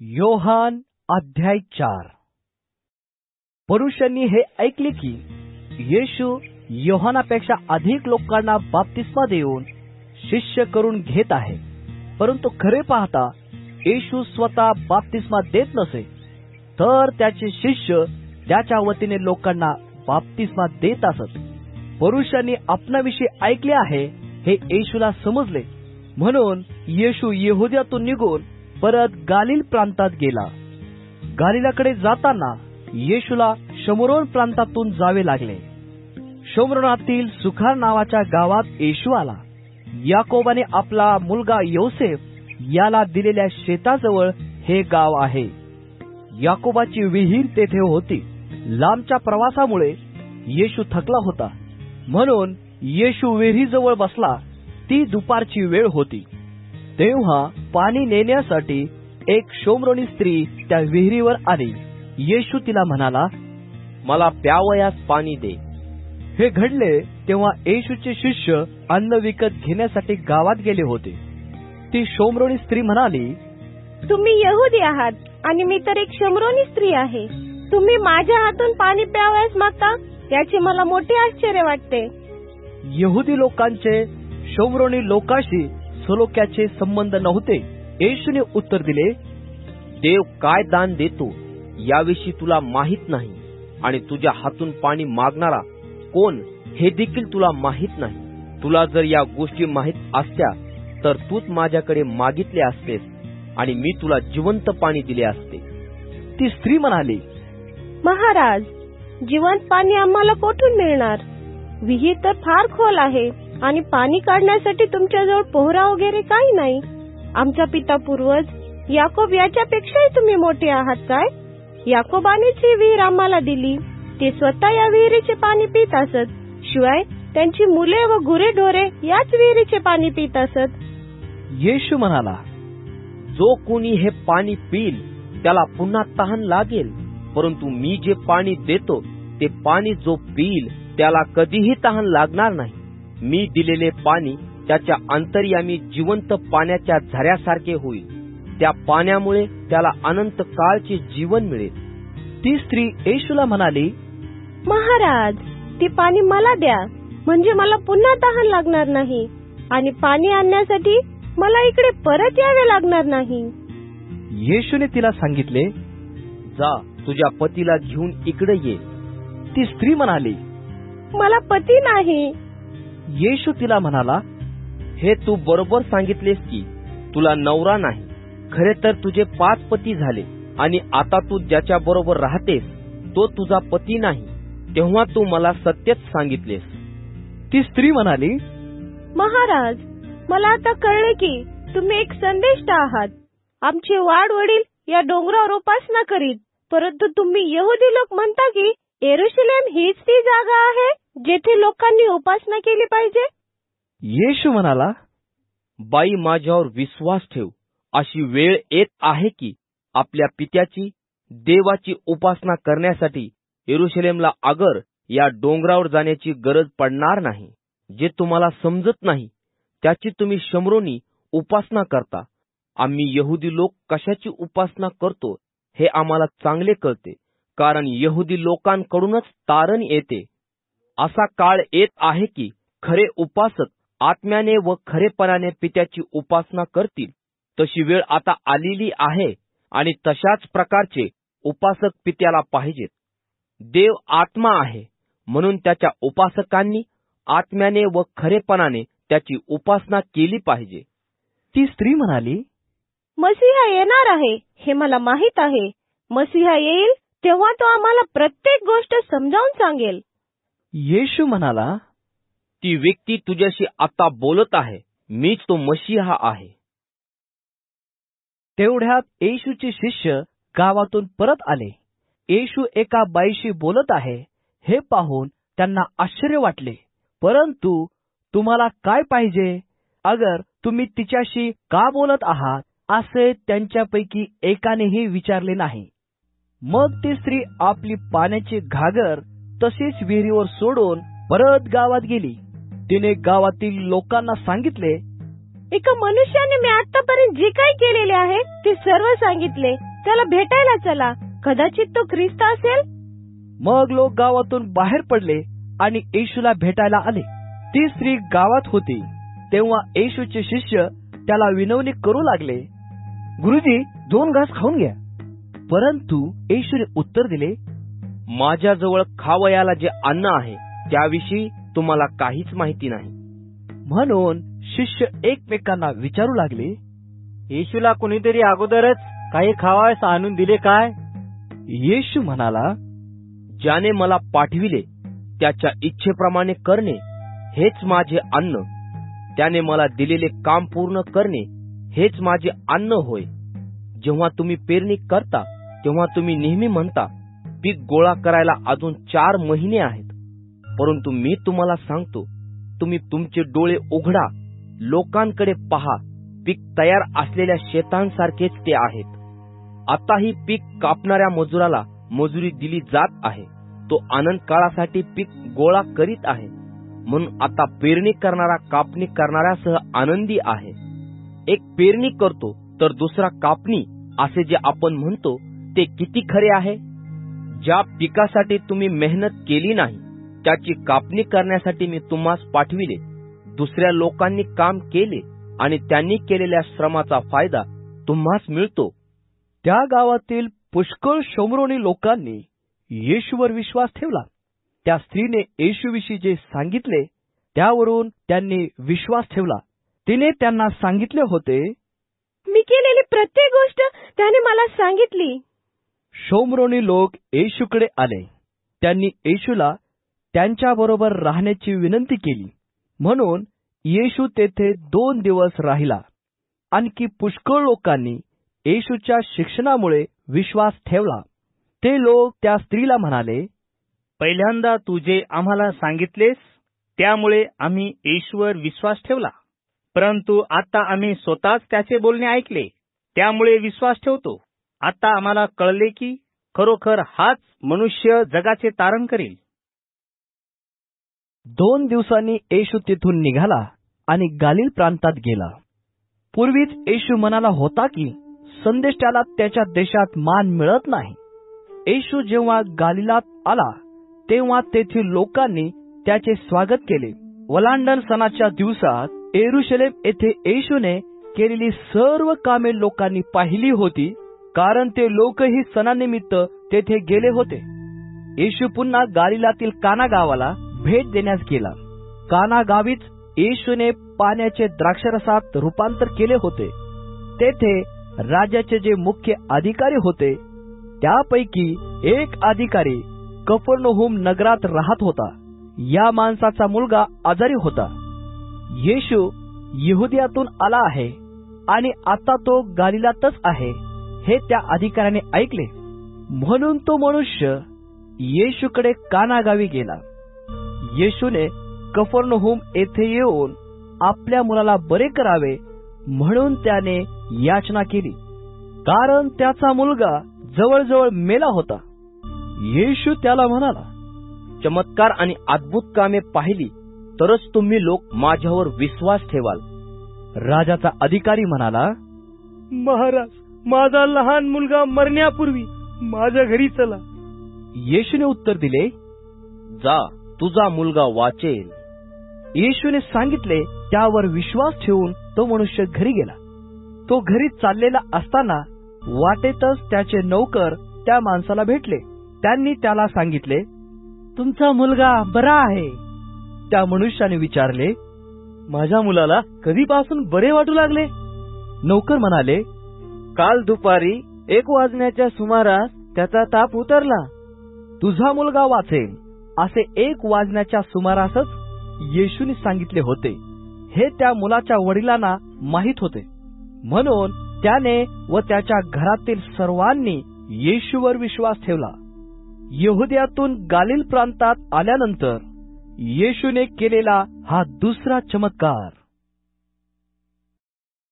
योहान अध्याय चार. पुरुषांनी हे ऐकले की येशू योहानापेक्षा अधिक लोकांना बाप्तिस्मा देऊन शिष्य करून घेत आहे. परंतु खरे पाहता येशू स्वतः बाप्तिस्मा देत नसे तर त्याचे शिष्य त्याच्या वतीने लोकांना बाप्तिस्मा देत असत. पुरुषांनी आपणाविषयी ऐकले आहे हे येशूला समजले. म्हणून येशू येहुद्यातून निघून परत गालिल प्रांतात गेला. गालिलाकडे जाताना येशूला शमरोन प्रांतातून जावे लागले. शमरोनातील सुखार नावाच्या गावात येशू आला. याकोबाने आपला मुलगा योसेफ याला दिलेल्या शेताजवळ हे गाव आहे. याकोबाची विहीर तेथे होती. लांबच्या प्रवासामुळे येशू थकला होता. म्हणून येशू विहिरीजवळ बसला. ती दुपारची वेळ होती. तेव्हा पाणी नेण्यासाठी एक शोमरोनी स्त्री त्या विहिरीवर आली. येशू तिला म्हणाला मला प्यावयास पाणी दे. हे घडले तेव्हा येशूचे शिष्य अन्न विकत घेण्यासाठी गावात गेले होते. ती शोमरोनी स्त्री म्हणाली तुम्ही यहुदी आहात आणि मी तर एक शमरोनी स्त्री आहे. तुम्ही माझ्या हातून पाणी प्यावयास मागता? याचे मला मोठे आश्चर्य वाटते. यहुदी लोकांचे शोमरोनी लोकांशी सलोक्याचे संबंध नव्हते. येशूने उत्तर दिले देव काय दान देतो याविषयी तुला माहीत नाही आणि तुझ्या हातून पाणी मागणारा कोण हे देखील तुला माहीत नाही. तुला जर या गोष्टी माहीत असत्या तर तूच माझ्याकडे मागितले असतेस आणि मी तुला जिवंत पाणी दिले असते. ती स्त्री म्हणाली महाराज जिवंत पाणी आम्हाला कोठून मिळणार? विहीर तर फार खोल आहे. आणि पाणी काढण्यासाठी तुमच्याजवळ पोहरा वगैरे काही नाही. आमचा पिता पूर्वज याकोब याच्यापेक्षाही तुम्ही मोठे आहात काय? याकोबानेच ही विहीर आम्हाला दिली. ते स्वतः या विहिरीचे पाणी पित असत. शिवाय त्यांची मुले व गुरे ढोरे याच विहिरीचे पाणी पित असत. येशू म्हणाला जो कोणी हे पाणी पिईल त्याला पुन्हा तहान लागेल. परंतु मी जे पाणी देतो ते पाणी जो पिईल त्याला कधीही तहान लागणार नाही. मी दिलेले पाणी त्याच्या अंतर्यामी जिवंत पाण्याच्या झऱ्यासारखे होईल. त्या पाण्यामुळे त्याला अनंत काळचे जीवन मिळेल. ती स्त्री येशूला म्हणाली महाराज ते पाणी मला द्या. म्हणजे मला पुन्हा तहान लागणार नाही. आणि पाणी आणण्यासाठी मला इकडे परत यावे लागणार नाही. येशूने तिला सांगितले जा तुझ्या पतीला घेऊन इकडे ये. ती स्त्री म्हणाली मला पती नाही. येशू तिला म्हणाला हे तू बरोबर सांगितलेस की तुला नवरा नाही. खरे तर तुझे पाच पती झाले आणि आता तू ज्याच्या बरोबर राहतेस तो तुझा पती नाही. तेव्हा तू मला सत्यच सांगितलेस. ती स्त्री म्हणाली महाराज मला आता कळले की तुम्ही एक संदेष्ट आहात. आमचे वाड वडील या डोंगरावर उपासना करीत परंतु तुम्ही यहुदी लोक म्हणता की येरुशलेम हीच ती जागा आहे जेथे लोकांनी उपासना केली पाहिजे? येशू म्हणाला बाई माझ्यावर विश्वास ठेव. अशी वेळ येत आहे की आपल्या पित्याची देवाची उपासना करण्यासाठी येरुशलेमला आगर या डोंगरावर जाण्याची गरज पडणार नाही. जे तुम्हाला समजत नाही त्याची तुम्ही शमरोनी उपासना करता. आम्ही यहुदी लोक कशाची उपासना करतो हे आम्हाला चांगले कळते. कारण यहुदी लोकांकडूनच तारण येते. असा काळ येत आहे की खरे उपासक आत्म्याने व खरेपणाने पित्याची उपासना करतील. तशी वेळ आता आलेली आहे आणि तशाच प्रकारचे उपासक पित्याला पाहिजेत. देव आत्मा आहे म्हणून त्याच्या उपासकांनी आत्म्याने व खरेपणाने त्याची उपासना केली पाहिजे. ती स्त्री म्हणाली मसिहा येणार आहे हे मला माहीत आहे. मसिहा येईल तेव्हा तो आम्हाला प्रत्येक गोष्ट समजावून सांगेल. येशू म्हणाला ती व्यक्ती तुझ्याशी आता बोलत आहे. मीच तो मशीहा आहे. तेवढ्यात येशूचे शिष्य गावातून परत आले. येशू एका बाईशी बोलत आहे. हे पाहून त्यांना आश्चर्य वाटले. परंतु तुम्हाला काय पाहिजे? अगर तुम्ही तिच्याशी का बोलत आहात असे त्यांच्यापैकी एकानेही विचारले नाही. मग ती स्त्री आपली पाण्याची घागर तशीच विहिरीवर सोडून परत गावात गेली. तिने गावातील लोकांना सांगितले एका मनुष्याने मी आतापर्यंत जे काही केलेले आहे ते सर्व सांगितले. त्याला भेटायला चला. कदाचित तो ख्रिस्त असेल? मग लोक गावातून बाहेर पडले आणि येशूला भेटायला आले. ती स्त्री गावात होती. तेव्हा येशूचे शिष्य त्याला विनवणी करू लागले गुरुजी दोन घास खाऊन घ्या. परंतु येशूने उत्तर दिले माझ्याजवळ खावयाला जे अन्न आहे त्याविषयी तुम्हाला काहीच माहिती नाही. म्हणून शिष्य एकमेकांना विचारू लागले येशूला कुणीतरी अगोदरच काही खावायस आणून दिले काय? येशू म्हणाला ज्याने मला पाठविले त्याच्या इच्छेप्रमाणे करणे हेच माझे अन्न. त्याने मला दिलेले काम पूर्ण करणे हेच माझे अन्न होय. जेव्हा तुम्ही पेरणी करता तेव्हा तुम्ही नेहमी म्हणता पीक गोळा करायला अजून चार महिने आहेत. परंतु मी तुम्हाला सांगतो तुम्ही तुमचे डोळे उघडा लोकांकडे पहा पीक तयार असलेल्या शेतांसारखेच ते आहेत. आताही पीक कापणाऱ्या मजुराला मजुरी दिली जात आहे. तो आनंद काळासाठी पीक गोळा करीत आहे. म्हणून आता पेरणी करणारा कापणी करणाऱ्यासह आनंदी आहे. एक पेरणी करतो तर दुसरा कापणी असे जे आपण म्हणतो ते किती खरे आहे? ज्या पिकासाठी तुम्ही मेहनत केली नाही त्याची कापणी करण्यासाठी मी तुम्हास पाठविले. दुसऱ्या लोकांनी काम केले आणि त्यांनी केलेल्या श्रमाचा फायदा तुम्हास मिळतो. त्या गावातील पुष्कळ शोमरोनी लोकांनी येशूवर विश्वास ठेवला. त्या स्त्रीने येशूविषयी जे सांगितले त्यावरून त्यांनी विश्वास ठेवला. तिने त्यांना सांगितले होते मी केलेली प्रत्येक गोष्ट त्याने मला सांगितली. शोमरोनी लोक येशूकडे आले. त्यांनी येशूला त्यांच्याबरोबर राहण्याची विनंती केली. म्हणून येशू तेथे दोन दिवस राहिला. आणखी पुष्कळ लोकांनी येशूच्या शिक्षणामुळे विश्वास ठेवला. ते लोक त्या स्त्रीला म्हणाले पहिल्यांदा तू जे आम्हाला सांगितलेस त्यामुळे आम्ही येशूवर विश्वास ठेवला. परंतु आता आम्ही स्वतःच त्याचे बोलणे ऐकले. त्यामुळे विश्वास ठेवतो. आता आम्हाला कळले की खरोखर हाच मनुष्य जगाचे तारण करेल. दोन दिवसांनी येशू तिथून निघाला आणि गालिल प्रांतात गेला. पूर्वीच येशू म्हणाला होता की संदेशाला त्याच्या देशात मान मिळत नाही. येशू जेव्हा गालिलात आला तेव्हा तेथील लोकांनी त्याचे स्वागत केले. वलांडन सणाच्या दिवसात एरुशलेम येथे येशूने केलेली सर्व कामे लोकांनी पाहिली होती कारण ते लोकही सणानिमित्त तेथे गेले होते. येशू पुन्हा गालिलातील काना गावाला भेट देण्यास गेला. काना गावीच येशूने पाण्याचे द्राक्षरसात रूपांतर केले होते. तेथे राज्याचे जे मुख्य अधिकारी होते त्यापैकी एक अधिकारी कफर्णहुम नगरात राहत होता. या माणसाचा मुलगा आजारी होता. येशू यहुदियातून आला आहे आणि आता तो गालिलातच आहे. हे त्या अधिकाऱ्याने ऐकले. म्हणून तो मनुष्य येशूकडे कानागावी गेला. येशूने कफरनहुम येथे येऊन आपल्या मुलाला बरे करावे म्हणून त्याने याचना केली. कारण त्याचा मुलगा जवळजवळ मेला होता. येशू त्याला म्हणाला चमत्कार आणि अद्भुत कामे पाहिली तरच तुम्ही लोक माझ्यावर विश्वास ठेवाल. राजाचा अधिकारी म्हणाला महाराज माझा लहान मुलगा मरण्यापूर्वी माझ्या घरी चला. येशूने उत्तर दिले जा तुझा मुलगा वाचेल. येशूने सांगितले त्यावर विश्वास ठेवून तो मनुष्य घरी गेला. तो घरी चाललेला असताना वाटेतच त्याचे नौकर त्या माणसाला भेटले. त्यांनी त्याला सांगितले तुमचा मुलगा बरा आहे. त्या मनुष्याने विचारले माझ्या मुलाला कधीपासून बरे वाटू लागले? नौकर म्हणाले काल दुपारी एक वाजण्याच्या सुमारास त्याचा ताप उतरला. तुझा मुलगा वाचेल असे एक वाजण्याच्या सुमारासच येशूने सांगितले होते. हे त्या मुलाच्या वडिलांना माहीत होते. म्हणून त्याने व त्याच्या घरातील सर्वांनी येशूवर विश्वास ठेवला. यहुद्यातून गालिल प्रांतात आल्यानंतर येशूने केलेला हा दुसरा चमत्कार.